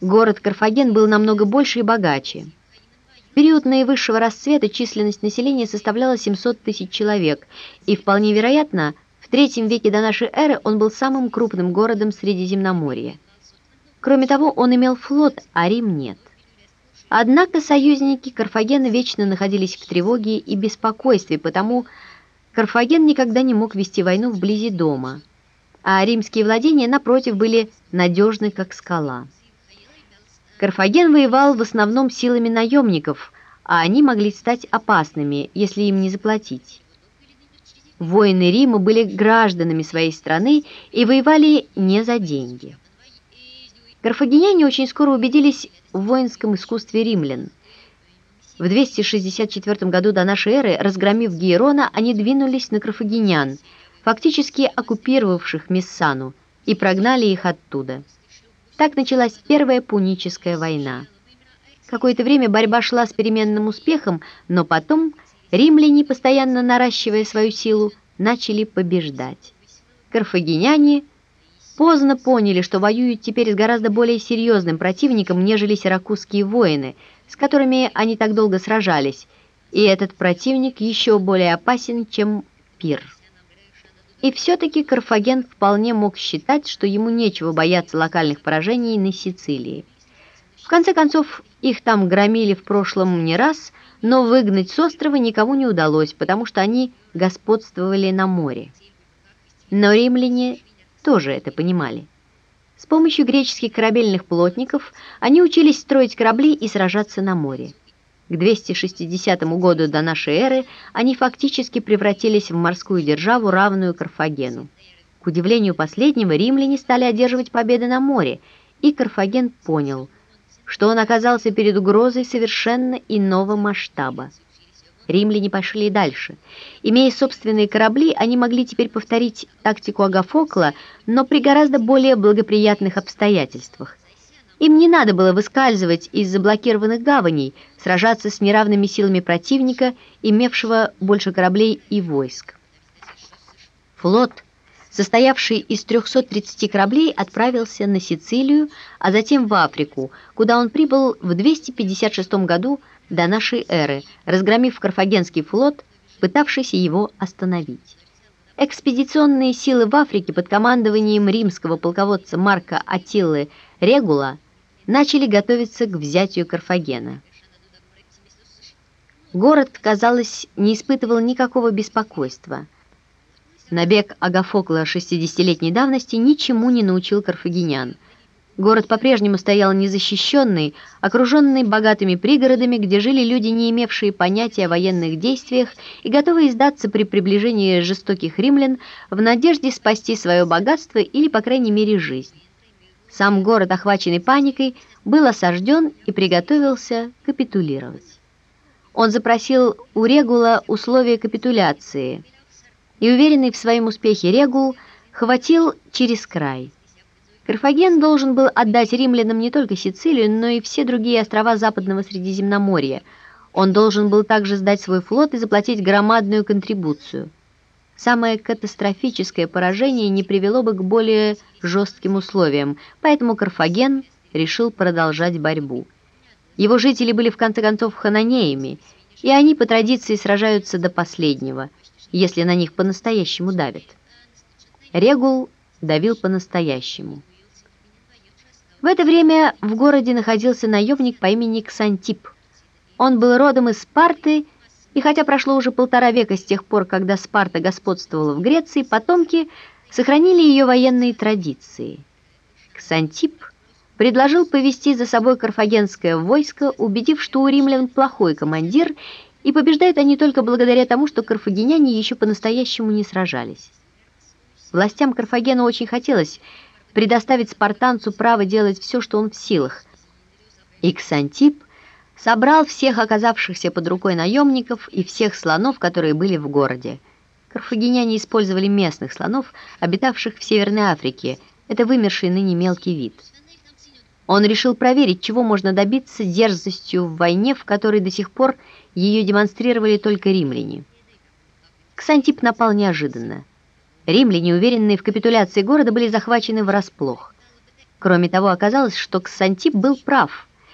Город Карфаген был намного больше и богаче. В период наивысшего расцвета численность населения составляла 700 тысяч человек, и вполне вероятно, в третьем веке до нашей эры он был самым крупным городом Средиземноморья. Кроме того, он имел флот, а Рим нет. Однако союзники Карфагена вечно находились в тревоге и беспокойстве, потому Карфаген никогда не мог вести войну вблизи дома, а римские владения, напротив, были надежны, как скала. Карфаген воевал в основном силами наемников, а они могли стать опасными, если им не заплатить. Воины Рима были гражданами своей страны и воевали не за деньги. Карфагеняне очень скоро убедились в воинском искусстве римлян. В 264 году до нашей эры, разгромив Гиерона, они двинулись на карфагенян, фактически оккупировавших Мессану, и прогнали их оттуда. Так началась Первая Пуническая война. Какое-то время борьба шла с переменным успехом, но потом римляне, постоянно наращивая свою силу, начали побеждать. Карфагеняне – поздно поняли, что воюют теперь с гораздо более серьезным противником, нежели сиракузские воины, с которыми они так долго сражались, и этот противник еще более опасен, чем Пир. И все-таки Карфаген вполне мог считать, что ему нечего бояться локальных поражений на Сицилии. В конце концов, их там громили в прошлом не раз, но выгнать с острова никому не удалось, потому что они господствовали на море. Но римляне тоже это понимали. С помощью греческих корабельных плотников они учились строить корабли и сражаться на море. К 260 году до нашей эры они фактически превратились в морскую державу, равную Карфагену. К удивлению последнего, римляне стали одерживать победы на море, и Карфаген понял, что он оказался перед угрозой совершенно иного масштаба. Римляне пошли дальше. Имея собственные корабли, они могли теперь повторить тактику Агафокла, но при гораздо более благоприятных обстоятельствах. Им не надо было выскальзывать из заблокированных гаваней, сражаться с неравными силами противника, имевшего больше кораблей и войск. Флот, состоявший из 330 кораблей, отправился на Сицилию, а затем в Африку, куда он прибыл в 256 году до нашей эры, разгромив Карфагенский флот, пытавшийся его остановить. Экспедиционные силы в Африке под командованием римского полководца Марка Атиллы Регула начали готовиться к взятию Карфагена. Город, казалось, не испытывал никакого беспокойства. Набег Агафокла 60-летней давности ничему не научил карфагенян – Город по-прежнему стоял незащищенный, окруженный богатыми пригородами, где жили люди, не имевшие понятия о военных действиях и готовые сдаться при приближении жестоких римлян в надежде спасти свое богатство или, по крайней мере, жизнь. Сам город, охваченный паникой, был осажден и приготовился капитулировать. Он запросил у Регула условия капитуляции, и, уверенный в своем успехе Регул, хватил через край – Карфаген должен был отдать римлянам не только Сицилию, но и все другие острова Западного Средиземноморья. Он должен был также сдать свой флот и заплатить громадную контрибуцию. Самое катастрофическое поражение не привело бы к более жестким условиям, поэтому Карфаген решил продолжать борьбу. Его жители были в конце концов хананеями, и они по традиции сражаются до последнего, если на них по-настоящему давят. Регул давил по-настоящему. В это время в городе находился наемник по имени Ксантип. Он был родом из Спарты, и хотя прошло уже полтора века с тех пор, когда Спарта господствовала в Греции, потомки сохранили ее военные традиции. Ксантип предложил повести за собой карфагенское войско, убедив, что у римлян плохой командир, и побеждают они только благодаря тому, что карфагеняне еще по-настоящему не сражались. Властям Карфагена очень хотелось предоставить спартанцу право делать все, что он в силах. Иксантип собрал всех оказавшихся под рукой наемников и всех слонов, которые были в городе. Карфагеняне использовали местных слонов, обитавших в Северной Африке. Это вымерший ныне мелкий вид. Он решил проверить, чего можно добиться дерзостью в войне, в которой до сих пор ее демонстрировали только римляне. Ксантип напал неожиданно. Римляне, уверенные в капитуляции города, были захвачены врасплох. Кроме того, оказалось, что Ксантип был прав.